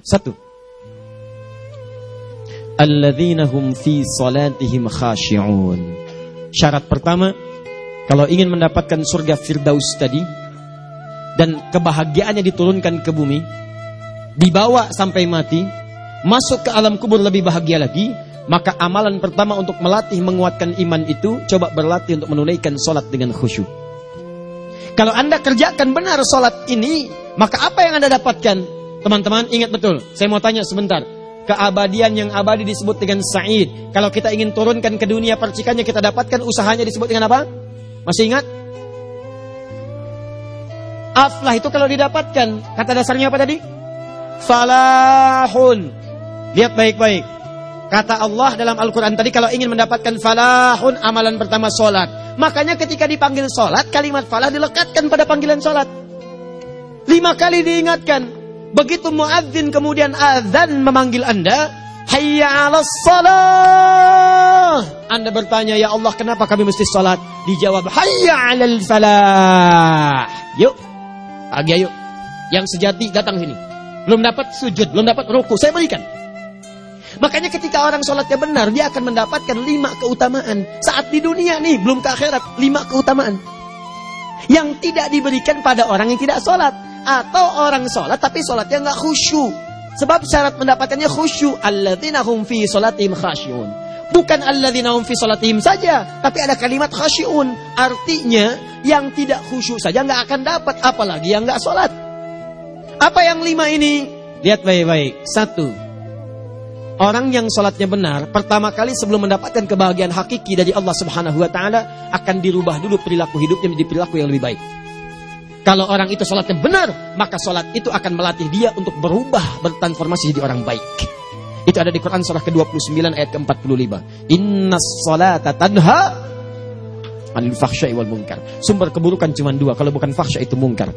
Satu. Alladzina hum fi salatihim khashi'un. Syarat pertama, kalau ingin mendapatkan surga Firdaus tadi dan kebahagiaannya diturunkan ke bumi, dibawa sampai mati, masuk ke alam kubur lebih bahagia lagi, maka amalan pertama untuk melatih menguatkan iman itu coba berlatih untuk menunaikan solat dengan khusyuk. Kalau Anda kerjakan benar solat ini, maka apa yang Anda dapatkan? Teman-teman ingat betul, saya mau tanya sebentar. Keabadian yang abadi disebut dengan sa'id. Kalau kita ingin turunkan ke dunia percikannya kita dapatkan usahanya disebut dengan apa? Masih ingat? Aflah itu kalau didapatkan, kata dasarnya apa tadi? Falahun. Lihat baik-baik. Kata Allah dalam Al-Quran tadi kalau ingin mendapatkan falahun amalan pertama solat. Makanya ketika dipanggil solat kalimat falah dilekatkan pada panggilan solat. Lima kali diingatkan. Begitu muadzin kemudian azan memanggil anda. Hayya ala salah. Anda bertanya ya Allah kenapa kami mesti solat? Dijawab hayya ala falah. Yuk. Pagi yuk. Yang sejati datang sini. Belum dapat sujud, belum dapat ruku. Saya berikan. Makanya ketika orang sholatnya benar, dia akan mendapatkan lima keutamaan. Saat di dunia nih, belum ke akhirat, lima keutamaan. Yang tidak diberikan pada orang yang tidak sholat. Atau orang sholat tapi sholatnya nggak khusyuk. Sebab syarat mendapatkannya khusyuk. Alladzina hum fi sholatihim khasyun. Bukan alladzina hum fi sholatihim saja. Tapi ada kalimat khasyun. Artinya yang tidak khusyuk saja nggak akan dapat. Apalagi yang nggak sholat. Apa yang lima ini? Lihat baik-baik. Satu, Orang yang sholatnya benar, pertama kali sebelum mendapatkan kebahagiaan hakiki dari Allah Subhanahu wa Ta'ala, akan dirubah dulu perilaku hidupnya menjadi perilaku yang lebih baik. Kalau orang itu sholatnya benar, maka sholat itu akan melatih dia untuk berubah, bertransformasi jadi orang baik. Itu ada di Quran surah ke-29 ayat ke-45. Inna sholata tanha anil fahsyai wal munkar. Sumber keburukan cuma dua, kalau bukan fahsya itu mungkar.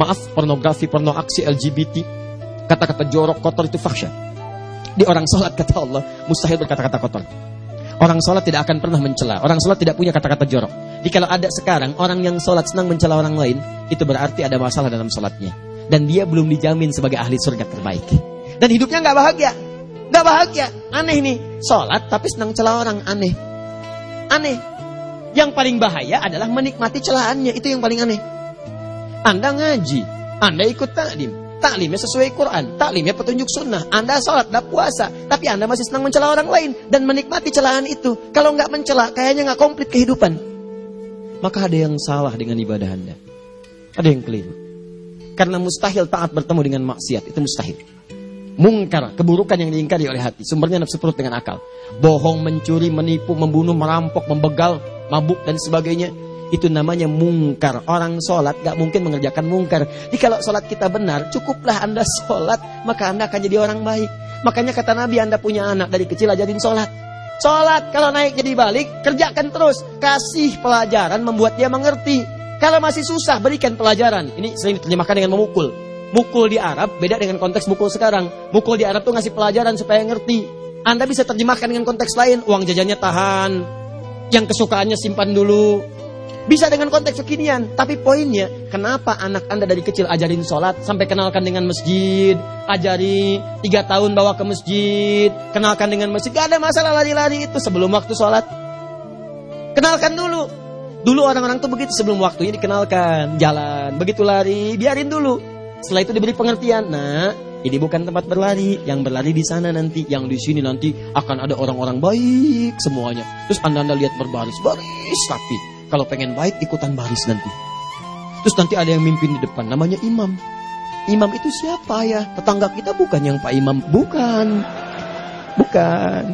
Maaf, pornografi, porno aksi LGBT, kata-kata jorok, kotor itu fahsya. Di orang sholat kata Allah mustahil berkata-kata kotor. Orang sholat tidak akan pernah mencela. Orang sholat tidak punya kata-kata jorok. Jadi kalau ada sekarang orang yang sholat senang mencela orang lain, itu berarti ada masalah dalam sholatnya. Dan dia belum dijamin sebagai ahli surga terbaik. Dan hidupnya nggak bahagia. Nggak bahagia. Aneh nih. Sholat tapi senang celah orang. Aneh. Aneh. Yang paling bahaya adalah menikmati celahannya. Itu yang paling aneh. Anda ngaji. Anda ikut taklim. Taklimnya sesuai Quran, taklimnya petunjuk sunnah. Anda sholat, Anda puasa, tapi Anda masih senang mencela orang lain dan menikmati celahan itu. Kalau nggak mencela, kayaknya nggak komplit kehidupan. Maka ada yang salah dengan ibadah Anda. Ada yang keliru. Karena mustahil taat bertemu dengan maksiat, itu mustahil. Mungkar, keburukan yang diingkari oleh hati. Sumbernya nafsu perut dengan akal. Bohong, mencuri, menipu, membunuh, merampok, membegal, mabuk, dan sebagainya itu namanya mungkar. Orang sholat gak mungkin mengerjakan mungkar. Jadi kalau sholat kita benar, cukuplah anda sholat, maka anda akan jadi orang baik. Makanya kata Nabi anda punya anak dari kecil ajarin sholat. Sholat kalau naik jadi balik, kerjakan terus. Kasih pelajaran membuat dia mengerti. Kalau masih susah, berikan pelajaran. Ini sering diterjemahkan dengan memukul. Mukul di Arab beda dengan konteks mukul sekarang. Mukul di Arab tuh ngasih pelajaran supaya ngerti. Anda bisa terjemahkan dengan konteks lain. Uang jajannya tahan. Yang kesukaannya simpan dulu bisa dengan konteks kekinian, tapi poinnya, kenapa anak anda dari kecil ajarin sholat, sampai kenalkan dengan masjid, ajari tiga tahun bawa ke masjid, kenalkan dengan masjid, gak ada masalah lari-lari itu sebelum waktu sholat. Kenalkan dulu. Dulu orang-orang tuh begitu sebelum waktunya dikenalkan, jalan, begitu lari, biarin dulu. Setelah itu diberi pengertian, nah ini bukan tempat berlari, yang berlari di sana nanti, yang di sini nanti akan ada orang-orang baik semuanya. Terus anda-anda lihat berbaris, baris rapi. Kalau pengen baik ikutan baris nanti. Terus nanti ada yang mimpin di depan namanya imam. Imam itu siapa ya? Tetangga kita bukan yang Pak Imam, bukan. Bukan.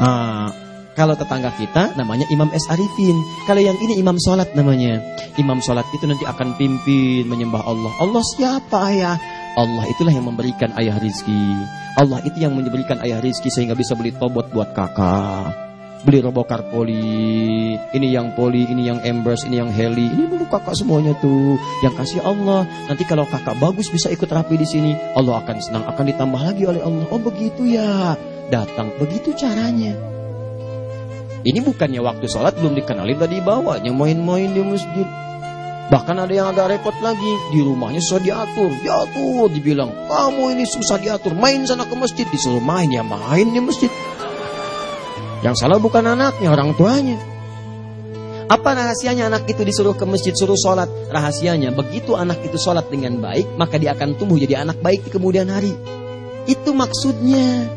Ah, kalau tetangga kita namanya Imam S. Arifin. Kalau yang ini Imam Sholat namanya. Imam Sholat itu nanti akan pimpin menyembah Allah. Allah siapa ya? Allah itulah yang memberikan ayah rizki. Allah itu yang memberikan ayah rizki sehingga bisa beli tobot buat kakak beli robokar poli, ini yang poli, ini yang embers, ini yang heli, ini dulu kakak semuanya tuh. Yang kasih Allah. Nanti kalau kakak bagus bisa ikut rapi di sini, Allah akan senang, akan ditambah lagi oleh Allah. Oh begitu ya, datang begitu caranya. Ini bukannya waktu sholat belum dikenalin tadi bawanya main-main di masjid. Bahkan ada yang agak repot lagi, di rumahnya susah diatur. Diatur, dibilang, kamu ini susah diatur, main sana ke masjid. Disuruh main, ya main di masjid. Yang salah bukan anaknya, orang tuanya. Apa rahasianya anak itu disuruh ke masjid, suruh sholat? Rahasianya, begitu anak itu sholat dengan baik, maka dia akan tumbuh jadi anak baik di kemudian hari. Itu maksudnya.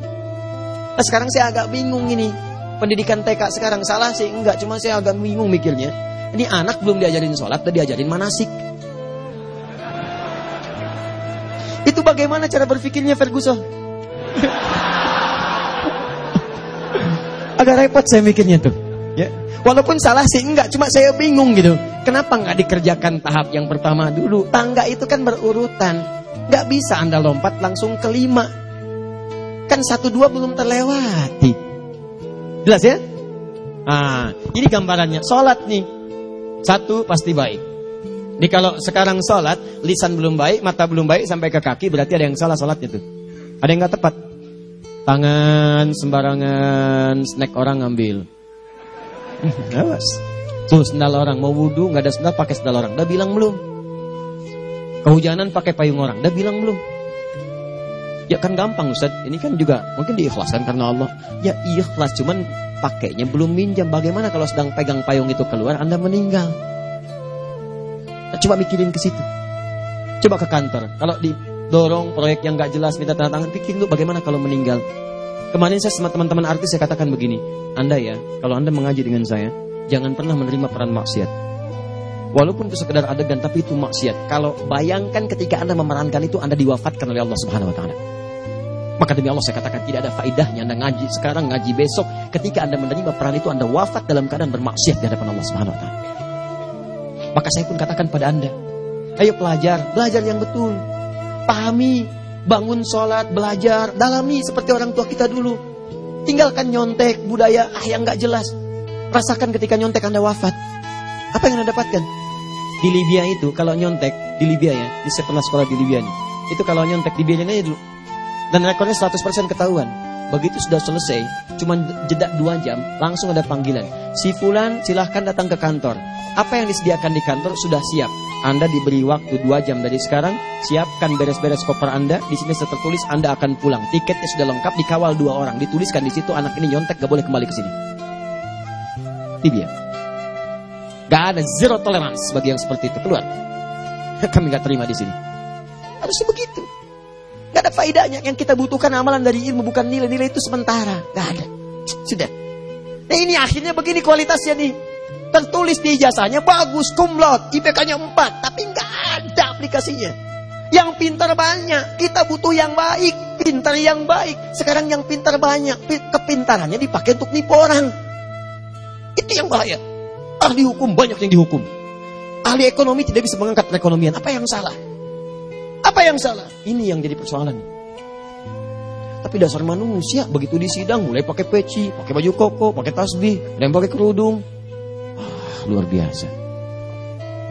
Nah, sekarang saya agak bingung ini. Pendidikan TK sekarang salah sih? Enggak, cuma saya agak bingung mikirnya. Ini anak belum diajarin sholat, udah diajarin manasik. Itu bagaimana cara berpikirnya Ferguson? Agak repot saya mikirnya tuh. Ya. Walaupun salah sih enggak, cuma saya bingung gitu. Kenapa enggak dikerjakan tahap yang pertama dulu? Tangga itu kan berurutan. Enggak bisa Anda lompat langsung ke lima. Kan satu dua belum terlewati. Jelas ya? Nah, ini gambarannya. Sholat nih. Satu pasti baik. Jadi kalau sekarang sholat, lisan belum baik, mata belum baik, sampai ke kaki, berarti ada yang salah sholatnya tuh. Ada yang nggak tepat. Tangan sembarangan, snack orang ngambil. Awas. Tuh sendal orang, mau wudhu nggak ada sendal pakai sendal orang. Udah bilang belum? Kehujanan pakai payung orang. Udah bilang belum? Ya kan gampang Ustaz. Ini kan juga mungkin diikhlaskan karena Allah. Ya ikhlas cuman pakainya belum minjam. Bagaimana kalau sedang pegang payung itu keluar Anda meninggal? Coba mikirin ke situ. Coba ke kantor. Kalau di dorong proyek yang gak jelas minta tanda tangan pikir dulu bagaimana kalau meninggal. Kemarin saya sama teman-teman artis saya katakan begini anda ya kalau anda mengaji dengan saya jangan pernah menerima peran maksiat. Walaupun itu sekedar adegan tapi itu maksiat. Kalau bayangkan ketika anda memerankan itu anda diwafatkan oleh Allah subhanahu wa ta'ala. Maka demi Allah saya katakan tidak ada faidahnya anda ngaji sekarang ngaji besok. Ketika anda menerima peran itu anda wafat dalam keadaan bermaksiat di hadapan Allah subhanahu wa ta'ala. Maka saya pun katakan pada anda ayo pelajar belajar yang betul pahami, bangun sholat, belajar, dalami seperti orang tua kita dulu. Tinggalkan nyontek, budaya ah yang gak jelas. Rasakan ketika nyontek Anda wafat. Apa yang Anda dapatkan? Di Libya itu, kalau nyontek, di Libya ya, di pernah sekolah di Libya nih. Itu kalau nyontek, di Libya aja dulu. Dan rekornya 100% ketahuan. Begitu sudah selesai, cuma jeda dua jam, langsung ada panggilan. Si Fulan silahkan datang ke kantor. Apa yang disediakan di kantor sudah siap. Anda diberi waktu dua jam dari sekarang, siapkan beres-beres koper Anda. Di sini sudah tertulis Anda akan pulang. Tiketnya sudah lengkap, dikawal dua orang. Dituliskan di situ anak ini nyontek gak boleh kembali ke sini. Libya. Gak ada zero tolerance bagi yang seperti itu keluar. Kami gak terima di sini. Harusnya begitu. Gak ada faedahnya. Yang kita butuhkan amalan dari ilmu bukan nilai-nilai itu sementara. Gak ada. Sudah. Nah ini akhirnya begini kualitasnya nih. Tertulis di ijazahnya bagus, kumlot, IPK-nya 4. Tapi gak ada aplikasinya. Yang pintar banyak. Kita butuh yang baik. Pintar yang baik. Sekarang yang pintar banyak. Kepintarannya dipakai untuk nipu orang. Itu yang bahaya. Ahli hukum banyak yang dihukum. Ahli ekonomi tidak bisa mengangkat perekonomian. Apa yang salah? Apa yang salah? Ini yang jadi persoalan. Tapi dasar manusia begitu di sidang mulai pakai peci, pakai baju koko, pakai tasbih, dan pakai kerudung. Ah, luar biasa.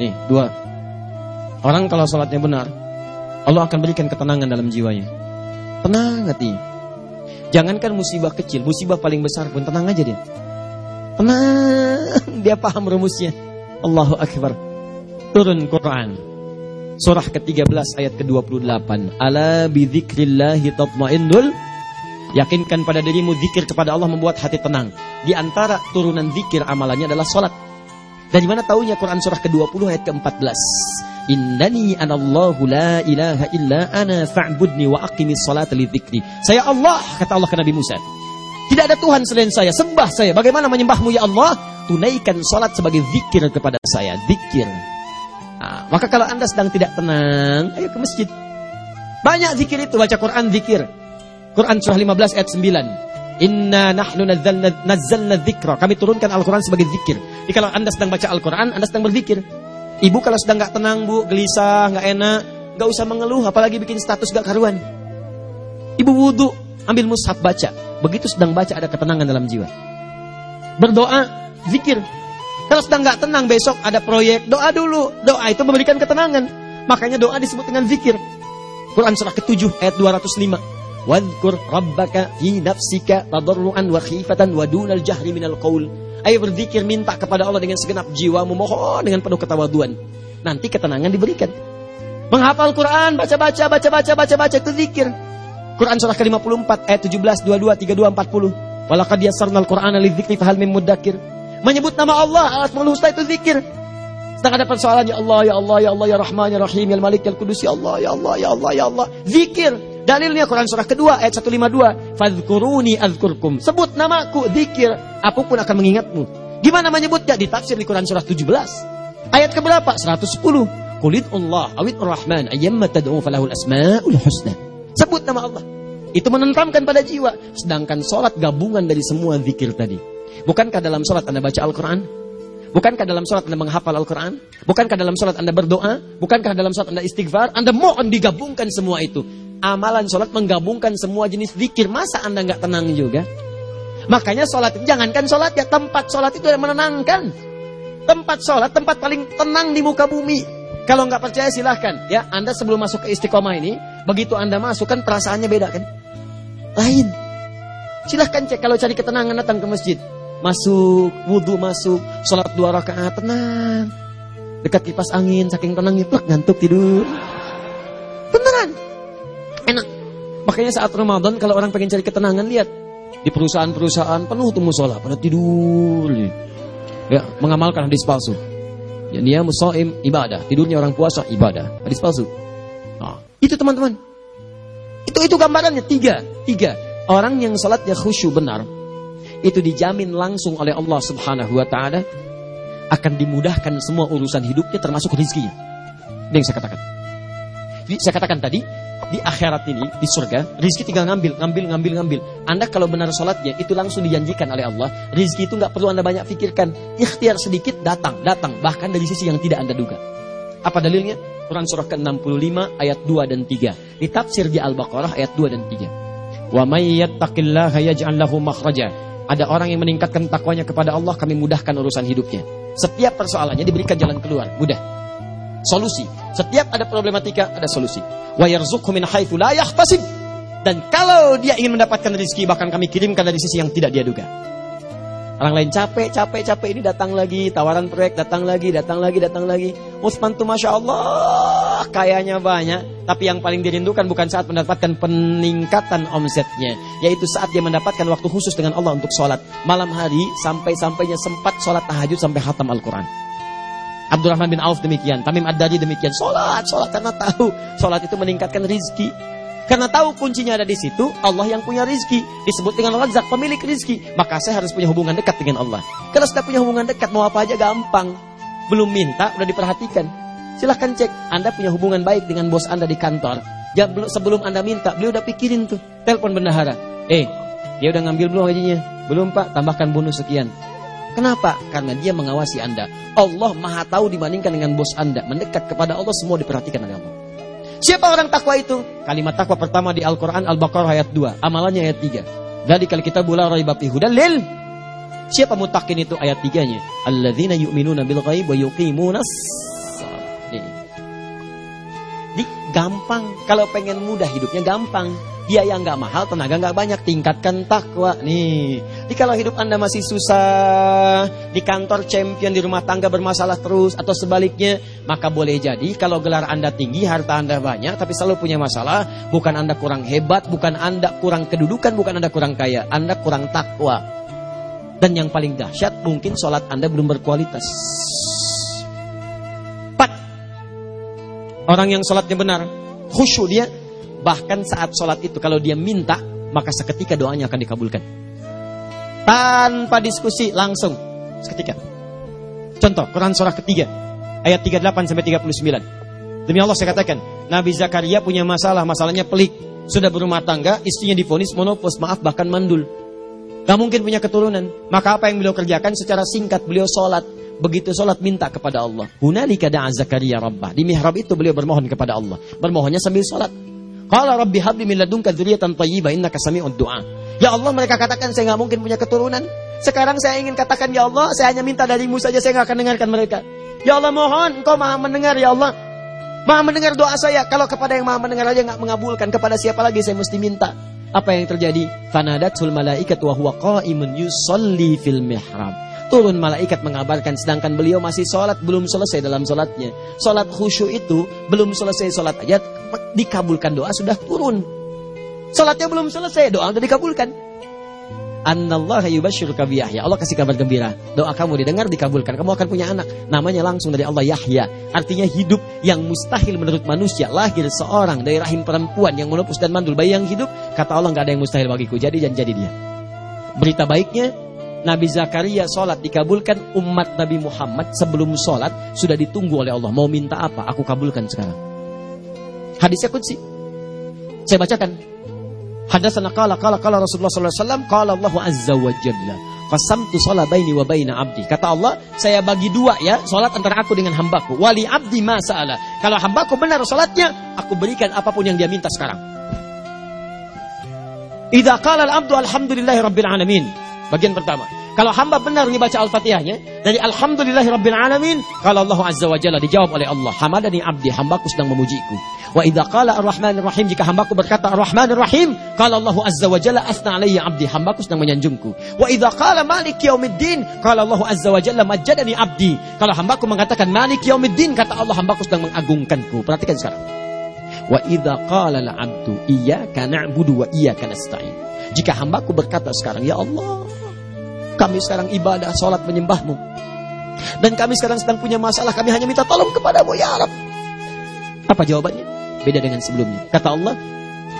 Nih, dua. Orang kalau sholatnya benar, Allah akan berikan ketenangan dalam jiwanya. Tenang hati. Jangankan musibah kecil, musibah paling besar pun tenang aja dia. Tenang, dia paham rumusnya. Allahu Akbar. Turun Quran. Surah ke-13 ayat ke-28. Ala bidzikrillahi tatmainnul Yakinkan pada dirimu zikir kepada Allah membuat hati tenang. Di antara turunan zikir amalannya adalah salat. Dari mana taunya Quran surah ke-20 ayat ke-14? Innani anallahu la ilaha illa ana fa'budni wa aqimis salata li dzikri. Saya Allah, kata Allah ke Nabi Musa. Tidak ada Tuhan selain saya, sembah saya. Bagaimana menyembahmu ya Allah? Tunaikan salat sebagai zikir kepada saya, zikir. Nah, maka kalau anda sedang tidak tenang, ayo ke masjid. Banyak zikir itu, baca Quran zikir. Quran surah 15 ayat 9. Inna nahnu nazzalna, nazzalna. Kami turunkan Al-Quran sebagai zikir. Jadi kalau anda sedang baca Al-Quran, anda sedang berzikir. Ibu kalau sedang nggak tenang, bu, gelisah, nggak enak, nggak usah mengeluh, apalagi bikin status gak karuan. Ibu wudhu, ambil mushaf baca. Begitu sedang baca ada ketenangan dalam jiwa. Berdoa, zikir. Kalau sedang nggak tenang besok ada proyek, doa dulu. Doa itu memberikan ketenangan. Makanya doa disebut dengan zikir. Quran surah ke-7 ayat 205. Wadkur rabbaka fi nafsika tadarruan wa khifatan wa dunal jahri minal qaul. Ayo berzikir minta kepada Allah dengan segenap jiwa, memohon dengan penuh ketawaduan. nanti ketenangan diberikan. Menghafal Quran, baca-baca, baca-baca, baca-baca itu zikir. Quran surah ke-54 ayat 17, 22, 32, 40. Walaqad yassarnal Qur'ana lidzikri fahal mim mudzakir. Menyebut nama Allah, Asmaul Husna itu zikir. Sedang ada persoalan ya Allah, ya Allah, ya Allah, ya Rahman, ya Rahim, ya Malik, ya Kudus, ya Allah, ya Allah, ya Allah, ya Allah. Zikir. Dalilnya Quran surah kedua ayat 152. Fadhkuruni azkurkum. Sebut namaku, zikir. Aku pun akan mengingatmu. Gimana menyebutnya? Ditafsir di Quran surah 17. Ayat keberapa? 110. Qulid Allah awid Rahman ayyamma tad'u falahul asma'ul husna. Sebut nama Allah. Itu menentamkan pada jiwa. Sedangkan sholat gabungan dari semua zikir tadi. Bukankah dalam sholat Anda baca Al-Quran? Bukankah dalam sholat Anda menghafal Al-Quran? Bukankah dalam sholat Anda berdoa? Bukankah dalam sholat Anda istighfar? Anda mohon digabungkan semua itu. Amalan sholat menggabungkan semua jenis zikir. Masa Anda nggak tenang juga? Makanya sholat, jangankan sholat ya, tempat sholat itu yang menenangkan. Tempat sholat, tempat paling tenang di muka bumi. Kalau nggak percaya silahkan. Ya, Anda sebelum masuk ke istiqomah ini, begitu Anda masuk kan perasaannya beda kan? Lain. Silahkan cek kalau cari ketenangan datang ke masjid. Masuk, wudhu masuk, sholat dua rakaat tenang. Dekat kipas angin, saking tenangnya, plek ngantuk tidur. Beneran. Enak. Makanya saat Ramadan kalau orang pengen cari ketenangan lihat di perusahaan-perusahaan penuh tuh musola pada tidur. Ya, mengamalkan hadis palsu. Ya, dia musaim ibadah, tidurnya orang puasa ibadah. Hadis palsu. Nah, itu teman-teman. Itu itu gambarannya tiga, tiga. Orang yang salatnya khusyuk benar, itu dijamin langsung oleh Allah Subhanahu wa taala akan dimudahkan semua urusan hidupnya termasuk rezekinya. Ini yang saya katakan. Jadi saya katakan tadi, di akhirat ini, di surga, rizki tinggal ngambil, ngambil, ngambil, ngambil. Anda kalau benar sholatnya, itu langsung dijanjikan oleh Allah. Rizki itu nggak perlu Anda banyak pikirkan. Ikhtiar sedikit, datang, datang. Bahkan dari sisi yang tidak Anda duga. Apa dalilnya? Quran surah ke-65 ayat 2 dan 3. Ditafsir di Al-Baqarah ayat 2 dan 3. Wa may yattaqillaha yaj'al lahu makhraja. Ada orang yang meningkatkan takwanya kepada Allah, kami mudahkan urusan hidupnya. Setiap persoalannya diberikan jalan keluar, mudah. Solusi. Setiap ada problematika, ada solusi wa min la. Dan kalau dia ingin mendapatkan rezeki bahkan kami kirimkan dari sisi yang tidak dia duga. Orang lain capek, capek, capek ini datang lagi, tawaran proyek datang lagi, datang lagi, datang lagi. Usman tuh masya Allah, kayaknya banyak. Tapi yang paling dirindukan bukan saat mendapatkan peningkatan omsetnya, yaitu saat dia mendapatkan waktu khusus dengan Allah untuk sholat malam hari sampai sampainya sempat sholat tahajud sampai khatam Al-Quran. Abdurrahman bin Auf demikian, Tamim Ad-Dari demikian. Salat, salat karena tahu salat itu meningkatkan rizki. Karena tahu kuncinya ada di situ, Allah yang punya rizki. Disebut dengan Razak, pemilik rizki. Maka saya harus punya hubungan dekat dengan Allah. Kalau sudah punya hubungan dekat, mau apa aja gampang. Belum minta, udah diperhatikan. Silahkan cek, Anda punya hubungan baik dengan bos Anda di kantor. Ya, sebelum Anda minta, beliau udah pikirin tuh. Telepon bendahara. Eh, dia udah ngambil belum gajinya? Belum pak, tambahkan bonus sekian. Kenapa? Karena dia mengawasi Anda. Allah maha tahu dibandingkan dengan bos Anda. Mendekat kepada Allah semua diperhatikan oleh Allah. Siapa orang takwa itu? Kalimat takwa pertama di Al-Quran Al-Baqarah ayat 2. Amalannya ayat 3. Dari kalau kita bula raibafi hudalil. Siapa mutakin itu ayat 3-nya? Alladzina yu'minuna bil ghaib wa yuqimunas Di gampang. Kalau pengen mudah hidupnya gampang. Biaya nggak mahal, tenaga nggak banyak. Tingkatkan takwa. Nih. Jadi kalau hidup Anda masih susah, di kantor champion, di rumah tangga bermasalah terus, atau sebaliknya, maka boleh jadi kalau gelar Anda tinggi, harta Anda banyak, tapi selalu punya masalah, bukan Anda kurang hebat, bukan Anda kurang kedudukan, bukan Anda kurang kaya, Anda kurang takwa. Dan yang paling dahsyat, mungkin sholat Anda belum berkualitas. Orang yang sholatnya benar, khusyuk dia, Bahkan saat sholat itu kalau dia minta, maka seketika doanya akan dikabulkan. Tanpa diskusi langsung seketika. Contoh Quran surah ketiga ayat 38 sampai 39. Demi Allah saya katakan, Nabi Zakaria punya masalah, masalahnya pelik. Sudah berumah tangga, istrinya difonis monopos, maaf bahkan mandul. Gak mungkin punya keturunan. Maka apa yang beliau kerjakan secara singkat beliau sholat. Begitu sholat minta kepada Allah. Hunalika da'a Zakaria Rabbah. Di mihrab itu beliau bermohon kepada Allah. Bermohonnya sambil sholat. Qala rabbi habli min ladunka dzurriyyatan thayyibah innaka sami'ud du'a. Ya Allah mereka katakan saya nggak mungkin punya keturunan. Sekarang saya ingin katakan ya Allah, saya hanya minta darimu saja saya nggak akan dengarkan mereka. Ya Allah mohon engkau maha mendengar ya Allah. Maha mendengar doa saya. Kalau kepada yang maha mendengar aja nggak mengabulkan, kepada siapa lagi saya mesti minta? Apa yang terjadi? Fanadatul malaikat wa huwa qa'imun yusalli fil mihrab. Turun malaikat mengabarkan sedangkan beliau masih sholat belum selesai dalam sholatnya. Sholat khusyuk itu belum selesai sholat aja dikabulkan doa sudah turun. Sholatnya belum selesai doa sudah dikabulkan. Yahya. Allah kasih kabar gembira. Doa kamu didengar, dikabulkan. Kamu akan punya anak. Namanya langsung dari Allah Yahya. Artinya hidup yang mustahil menurut manusia. Lahir seorang dari rahim perempuan yang menepus dan mandul. Bayi yang hidup, kata Allah nggak ada yang mustahil bagiku. Jadi dan jadi dia. Berita baiknya, Nabi Zakaria sholat dikabulkan umat Nabi Muhammad sebelum sholat sudah ditunggu oleh Allah. Mau minta apa? Aku kabulkan sekarang. Hadisnya kunci. Saya bacakan. Hadatsana qala qala qala Rasulullah wasallam qala Allah azza wa jalla qasamtu shalah baini wa baina abdi. Kata Allah, saya bagi dua ya, salat antara aku dengan hambaku. Wali abdi ma sa'ala. Kalau hambaku benar salatnya, aku berikan apa pun yang dia minta sekarang. Idza qala al-abdu alhamdulillahi rabbil alamin. Bagian pertama. Kalau hamba benar baca Al-Fatihahnya dari Alhamdulillahi Rabbil Alamin, kalau Allah Azza wa Jalla dijawab oleh Allah, Hamadani abdi, hambaku sedang memujiku. Wa idza qala Ar-Rahmanir Rahim, jika hambaku berkata Ar-Rahmanir Rahim, kalau Allah Azza wa Jalla asna alayya abdi, hambaku sedang menyanjungku. Wa idza qala Malik Yaumiddin, kalau Allah Azza wa Jalla majjadani abdi. Kalau hambaku mengatakan Malik Yaumiddin, kata Allah hambaku sedang mengagungkanku. Perhatikan sekarang. Wa idza qala al-'abdu iyyaka na'budu wa iyyaka nasta'in. Jika hambaku berkata sekarang, ya Allah, kami sekarang ibadah, sholat menyembahmu. Dan kami sekarang sedang punya masalah, kami hanya minta tolong kepadamu ya Arab. Apa jawabannya? Beda dengan sebelumnya. Kata Allah,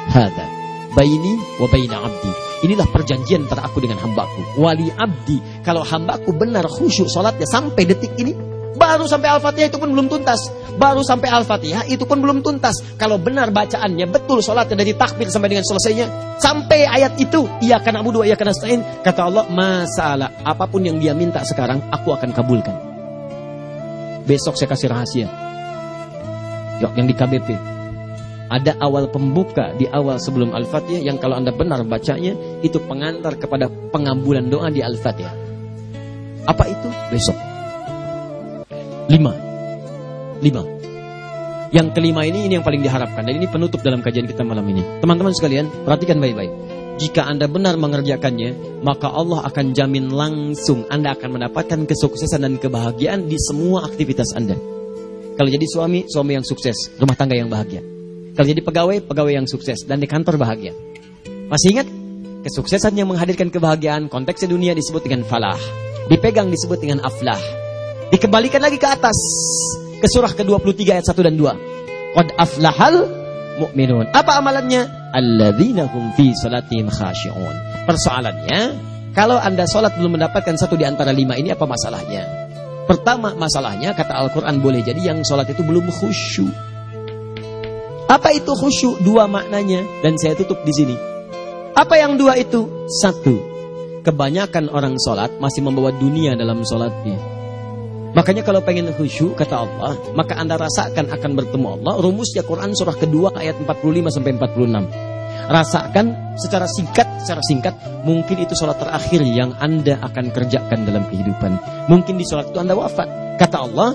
Hada baini wa baina abdi. Inilah perjanjian antara aku dengan hambaku. Wali abdi. Kalau hambaku benar khusyuk sholatnya sampai detik ini, Baru sampai Al-Fatihah itu pun belum tuntas. Baru sampai Al-Fatihah itu pun belum tuntas. Kalau benar bacaannya, betul sholatnya dari takbir sampai dengan selesainya. Sampai ayat itu, ia akan abu dua, ia akan nasta'in. Kata Allah, masalah apa pun yang dia minta sekarang, aku akan kabulkan. Besok saya kasih rahasia. Yuk, yang di KBP. Ada awal pembuka di awal sebelum Al-Fatihah yang kalau Anda benar bacanya, itu pengantar kepada pengambulan doa di Al-Fatihah. Apa itu? Besok. Lima. Lima. Yang kelima ini, ini yang paling diharapkan. Dan ini penutup dalam kajian kita malam ini. Teman-teman sekalian, perhatikan baik-baik. Jika Anda benar mengerjakannya, maka Allah akan jamin langsung Anda akan mendapatkan kesuksesan dan kebahagiaan di semua aktivitas Anda. Kalau jadi suami, suami yang sukses, rumah tangga yang bahagia. Kalau jadi pegawai, pegawai yang sukses, dan di kantor bahagia. Masih ingat? Kesuksesan yang menghadirkan kebahagiaan, konteksnya dunia disebut dengan falah. Dipegang disebut dengan aflah. Dikembalikan lagi ke atas. Ke surah ke-23 ayat 1 dan 2. Qad aflahal mu'minun. Apa amalannya? Alladzina hum fi salatihim khashi'un. Persoalannya, kalau Anda sholat belum mendapatkan satu di antara lima ini apa masalahnya? Pertama masalahnya kata Al-Quran boleh jadi yang sholat itu belum khusyuk. Apa itu khusyuk? Dua maknanya dan saya tutup di sini. Apa yang dua itu? Satu, kebanyakan orang sholat masih membawa dunia dalam sholatnya. Makanya kalau pengen khusyuk kata Allah, maka Anda rasakan akan bertemu Allah. Rumusnya Quran surah kedua ayat 45 sampai 46. Rasakan secara singkat, secara singkat, mungkin itu sholat terakhir yang Anda akan kerjakan dalam kehidupan. Mungkin di sholat itu Anda wafat. Kata Allah.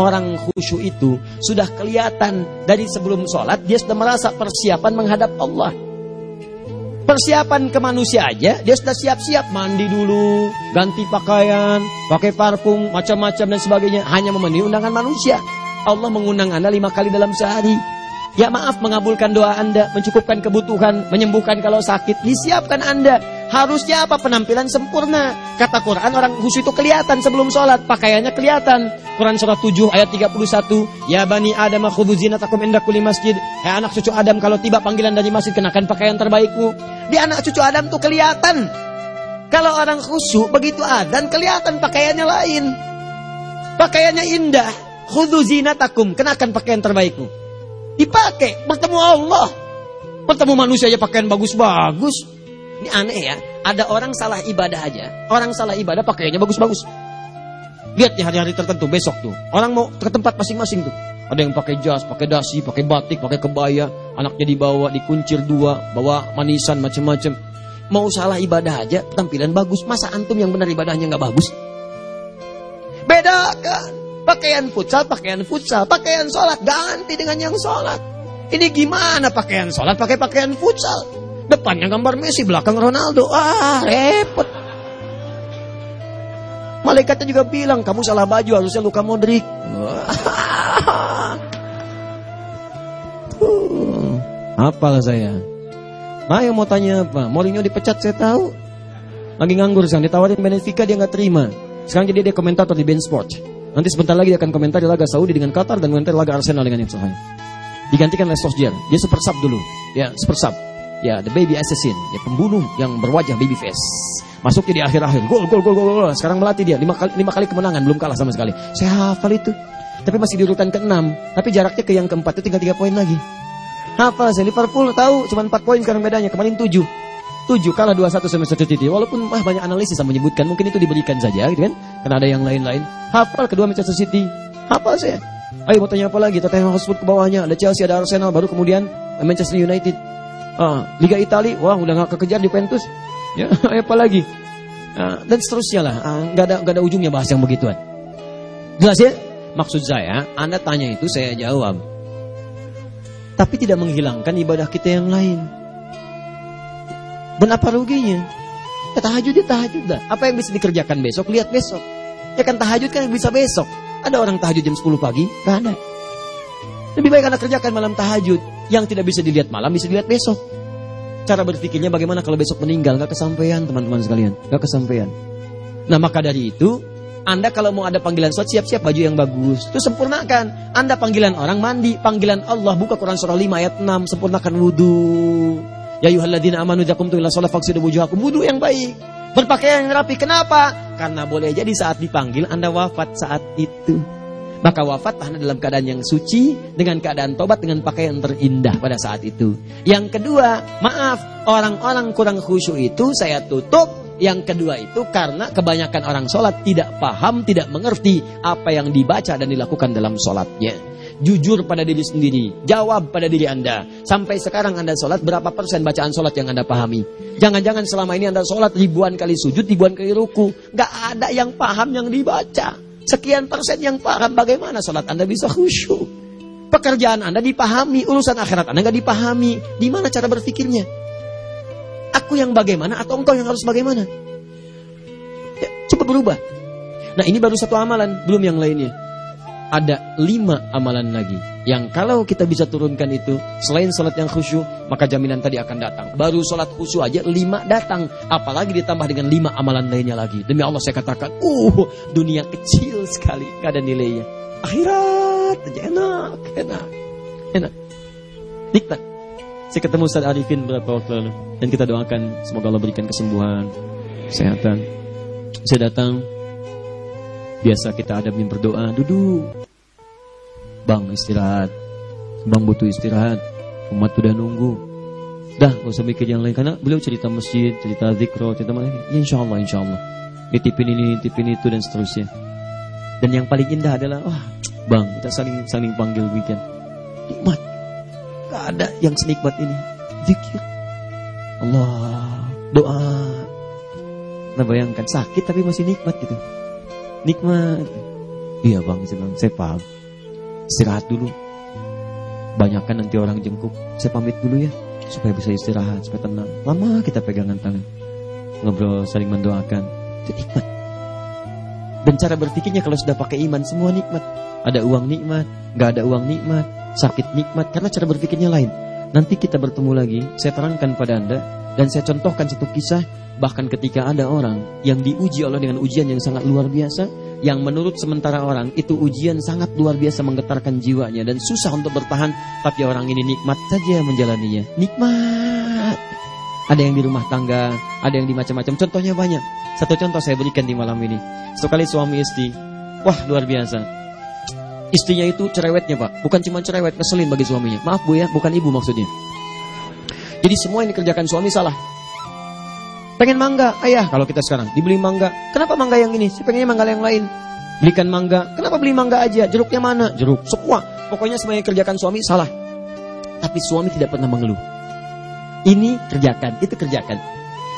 Orang khusyuk itu sudah kelihatan dari sebelum sholat dia sudah merasa persiapan menghadap Allah. Persiapan ke manusia aja, dia sudah siap-siap mandi dulu, ganti pakaian, pakai parfum, macam-macam dan sebagainya. Hanya memenuhi undangan manusia. Allah mengundang Anda lima kali dalam sehari. Ya maaf mengabulkan doa Anda, mencukupkan kebutuhan, menyembuhkan kalau sakit, disiapkan Anda. Harusnya apa? Penampilan sempurna. Kata Quran orang khusyuk itu kelihatan sebelum sholat. Pakaiannya kelihatan. Quran surah 7 ayat 31. Ya bani Adam khudhu zinatakum inda kulli masjid. Hai anak cucu Adam kalau tiba panggilan dari masjid kenakan pakaian terbaikmu. Di anak cucu Adam tuh kelihatan. Kalau orang khusyuk begitu adan kelihatan pakaiannya lain. Pakaiannya indah. Khudhu zinatakum. Kenakan pakaian terbaikmu. Dipakai. Bertemu Allah. Bertemu manusia aja pakaian bagus-bagus. Ini aneh ya. Ada orang salah ibadah aja. Orang salah ibadah pakaiannya bagus-bagus. Lihat di hari-hari tertentu besok tuh. Orang mau ke tempat masing-masing tuh. Ada yang pakai jas, pakai dasi, pakai batik, pakai kebaya. Anaknya dibawa, dikuncir dua, bawa manisan macam-macam. Mau salah ibadah aja, tampilan bagus. Masa antum yang benar ibadahnya nggak bagus? Bedakan. Pakaian futsal, pakaian futsal. Pakaian sholat, ganti dengan yang sholat. Ini gimana pakaian sholat pakai pakaian futsal? Depannya gambar Messi, belakang Ronaldo. Ah, repot. Malaikatnya juga bilang, kamu salah baju, harusnya Luka Modric. Apalah saya. Nah yang mau tanya apa? Mourinho dipecat saya tahu. Lagi nganggur sekarang, ditawarin Benfica dia nggak terima. Sekarang jadi dia komentator di Ben Sport. Nanti sebentar lagi dia akan di laga Saudi dengan Qatar dan komentar laga Arsenal dengan Ipswich. Digantikan oleh Solskjaer. Dia super sub dulu. Ya, super sub. Ya, the baby assassin. Ya, pembunuh yang berwajah baby face. Masuknya di akhir-akhir. Gol, gol, gol, gol, gol. Sekarang melatih dia. Lima kali, lima kali kemenangan. Belum kalah sama sekali. Saya hafal itu. Tapi masih di urutan ke-6. Tapi jaraknya ke yang keempat itu tinggal tiga poin lagi. Hafal saya. Liverpool tahu cuma 4 poin sekarang bedanya. Kemarin 7. 7 kalah 2-1 sama Manchester City. Walaupun mah banyak analisis yang menyebutkan mungkin itu diberikan saja gitu kan. Karena ada yang lain-lain. Hafal kedua Manchester City. Hafal saya. Ayo mau tanya apa lagi? Tottenham Hotspur ke bawahnya. Ada Chelsea, ada Arsenal, baru kemudian Manchester United. Ah, Liga Italia, wah udah nggak kekejar Juventus. Ya, ayo apa lagi? Ah, dan seterusnya lah. Ah, nggak ada nggak ada ujungnya bahas yang begituan. Jelas ya? Maksud saya, Anda tanya itu saya jawab. Tapi tidak menghilangkan ibadah kita yang lain. Dan apa ruginya? Ya, tahajud ya tahajud dah. Apa yang bisa dikerjakan besok, lihat besok. Ya kan tahajud kan bisa besok. Ada orang tahajud jam 10 pagi? Gak ada. Lebih baik anda kerjakan malam tahajud. Yang tidak bisa dilihat malam, bisa dilihat besok. Cara berpikirnya bagaimana kalau besok meninggal? Gak kesampaian teman-teman sekalian. Gak kesampaian. Nah maka dari itu, anda kalau mau ada panggilan sholat, siap-siap baju yang bagus. Itu sempurnakan. Anda panggilan orang mandi, panggilan Allah. Buka Quran surah 5 ayat 6, sempurnakan wudhu. Ya yuhalladina amanu jakum tu ila sholat faksidu wujuhakum. Wudhu yang baik. Berpakaian yang rapi. Kenapa? Karena boleh jadi saat dipanggil Anda wafat saat itu. Maka wafat Anda dalam keadaan yang suci, dengan keadaan tobat, dengan pakaian terindah pada saat itu. Yang kedua, maaf, orang-orang kurang khusyuk itu saya tutup. Yang kedua itu karena kebanyakan orang sholat tidak paham, tidak mengerti apa yang dibaca dan dilakukan dalam sholatnya. Jujur pada diri sendiri. Jawab pada diri Anda. Sampai sekarang Anda sholat, berapa persen bacaan sholat yang Anda pahami? Jangan-jangan selama ini Anda sholat ribuan kali sujud, ribuan kali ruku. Gak ada yang paham yang dibaca. Sekian persen yang paham bagaimana sholat Anda bisa khusyuk. Pekerjaan Anda dipahami, urusan akhirat Anda gak dipahami. Di mana cara berpikirnya? Aku yang bagaimana atau engkau yang harus bagaimana? Ya, cepat berubah. Nah ini baru satu amalan, belum yang lainnya ada lima amalan lagi yang kalau kita bisa turunkan itu selain sholat yang khusyuk maka jaminan tadi akan datang. Baru sholat khusyuk aja lima datang. Apalagi ditambah dengan lima amalan lainnya lagi. Demi Allah saya katakan uh dunia kecil sekali gak ada nilainya. Akhirat aja enak enak enak. Nikmat. Saya ketemu Ustaz Arifin beberapa waktu lalu dan kita doakan semoga Allah berikan kesembuhan kesehatan. Saya datang Biasa kita ada yang berdoa, duduk. Bang istirahat. Bang butuh istirahat. Umat udah nunggu. Dah, gak usah mikir yang lain. Karena beliau cerita masjid, cerita zikro, cerita mana. Ya, insya Allah, insya Allah. Nitipin ini, nitipin itu, dan seterusnya. Dan yang paling indah adalah, wah, bang, kita saling saling panggil weekend. Nikmat. Gak ada yang senikmat ini. Zikir. Allah, doa. Nah bayangkan sakit tapi masih nikmat gitu. Nikmat. Iya bang, saya bilang, saya paham. Istirahat dulu. Banyakkan nanti orang jengkuk. Saya pamit dulu ya, supaya bisa istirahat, supaya tenang. Lama kita pegangan tangan. Ngobrol, saling mendoakan. Itu nikmat. Dan cara berpikirnya kalau sudah pakai iman, semua nikmat. Ada uang nikmat, gak ada uang nikmat, sakit nikmat. Karena cara berpikirnya lain. Nanti kita bertemu lagi, saya terangkan pada Anda. Dan saya contohkan satu kisah Bahkan ketika ada orang yang diuji Allah dengan ujian yang sangat luar biasa, yang menurut sementara orang itu ujian sangat luar biasa menggetarkan jiwanya dan susah untuk bertahan, tapi orang ini nikmat saja menjalaninya. Nikmat. Ada yang di rumah tangga, ada yang di macam-macam. Contohnya banyak. Satu contoh saya berikan di malam ini. Sekali suami istri, wah luar biasa. Istrinya itu cerewetnya pak, bukan cuma cerewet, ngeselin bagi suaminya. Maaf bu ya, bukan ibu maksudnya. Jadi semua yang dikerjakan suami salah. Pengen mangga, ayah kalau kita sekarang dibeli mangga. Kenapa mangga yang ini? Saya pengennya mangga yang lain. Belikan mangga. Kenapa beli mangga aja? Jeruknya mana? Jeruk. Semua. Pokoknya semuanya kerjakan suami salah. Tapi suami tidak pernah mengeluh. Ini kerjakan, itu kerjakan.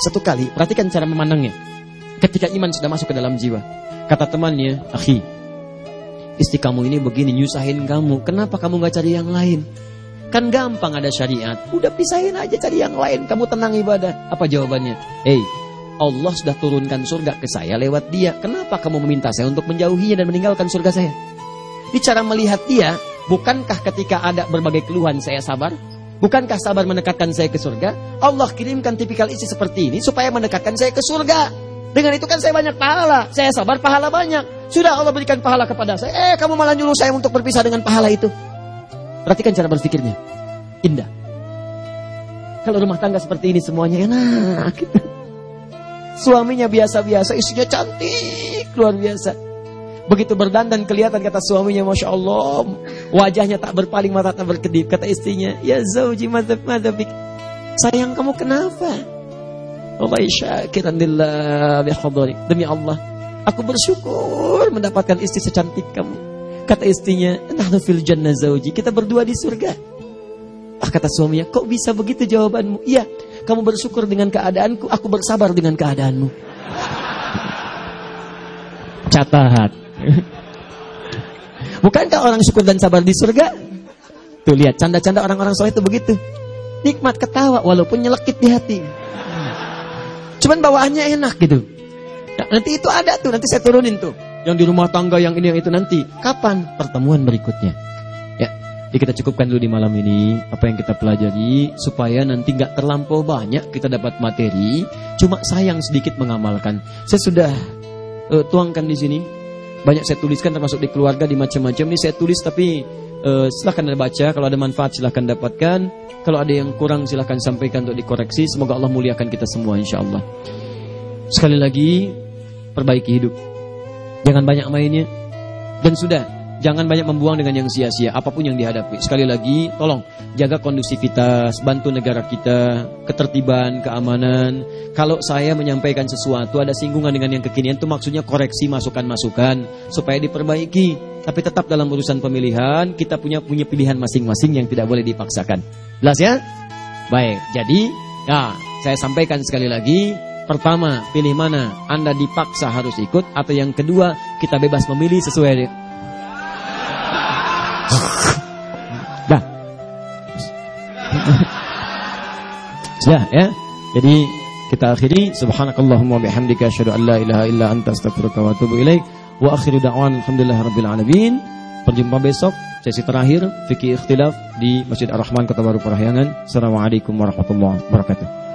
Satu kali, perhatikan cara memandangnya. Ketika iman sudah masuk ke dalam jiwa. Kata temannya, akhi, istri kamu ini begini, nyusahin kamu. Kenapa kamu gak cari yang lain? Kan gampang ada syariat. Udah pisahin aja cari yang lain. Kamu tenang ibadah. Apa jawabannya? Hei, Allah sudah turunkan surga ke saya lewat dia. Kenapa kamu meminta saya untuk menjauhinya dan meninggalkan surga saya? Di cara melihat dia, bukankah ketika ada berbagai keluhan saya sabar? Bukankah sabar mendekatkan saya ke surga? Allah kirimkan tipikal isi seperti ini supaya mendekatkan saya ke surga. Dengan itu kan saya banyak pahala. Saya sabar pahala banyak. Sudah Allah berikan pahala kepada saya. Eh kamu malah nyuruh saya untuk berpisah dengan pahala itu. Perhatikan cara berpikirnya. Indah. Kalau rumah tangga seperti ini semuanya enak. Suaminya biasa-biasa, istrinya cantik, luar biasa. Begitu berdandan kelihatan kata suaminya Masya Allah Wajahnya tak berpaling mata tak berkedip Kata istrinya Ya zauji madhab madhabik Sayang kamu kenapa Allah syakiran lillah Demi Allah Aku bersyukur mendapatkan istri secantik kamu Kata istrinya, Nahnu fil jannah zauji. Kita berdua di surga. Ah, kata suaminya, kok bisa begitu jawabanmu? Iya, kamu bersyukur dengan keadaanku, aku bersabar dengan keadaanmu. Catat. Bukankah orang syukur dan sabar di surga? Tuh lihat, canda-canda orang-orang soleh itu begitu. Nikmat ketawa walaupun nyelekit di hati. Cuman bawaannya enak gitu. Nah, nanti itu ada tuh, nanti saya turunin tuh yang di rumah tangga, yang ini, yang itu nanti. Kapan pertemuan berikutnya? Ya, jadi kita cukupkan dulu di malam ini apa yang kita pelajari supaya nanti nggak terlampau banyak kita dapat materi. Cuma sayang sedikit mengamalkan. Saya sudah uh, tuangkan di sini. Banyak saya tuliskan termasuk di keluarga di macam-macam. Ini saya tulis tapi uh, silahkan anda baca. Kalau ada manfaat silahkan dapatkan. Kalau ada yang kurang silahkan sampaikan untuk dikoreksi. Semoga Allah muliakan kita semua insya Allah. Sekali lagi perbaiki hidup Jangan banyak mainnya. Dan sudah, jangan banyak membuang dengan yang sia-sia apa pun yang dihadapi. Sekali lagi, tolong jaga kondusivitas, bantu negara kita, ketertiban, keamanan. Kalau saya menyampaikan sesuatu ada singgungan dengan yang kekinian itu maksudnya koreksi masukan-masukan supaya diperbaiki. Tapi tetap dalam urusan pemilihan kita punya punya pilihan masing-masing yang tidak boleh dipaksakan. Jelas ya? Baik. Jadi, ya, saya sampaikan sekali lagi Pertama, pilih mana? Anda dipaksa harus ikut atau yang kedua, kita bebas memilih sesuai Dah. Sudah ya. Jadi kita akhiri subhanakallahumma bihamdika asyhadu an la ilaha illa anta astaghfiruka wa atubu ilaik wa akhiru da'wan alhamdulillahirabbil alamin. Berjumpa besok sesi terakhir fikih ikhtilaf di Masjid Ar-Rahman Kota Baru Parahyangan. Assalamualaikum warahmatullahi wabarakatuh.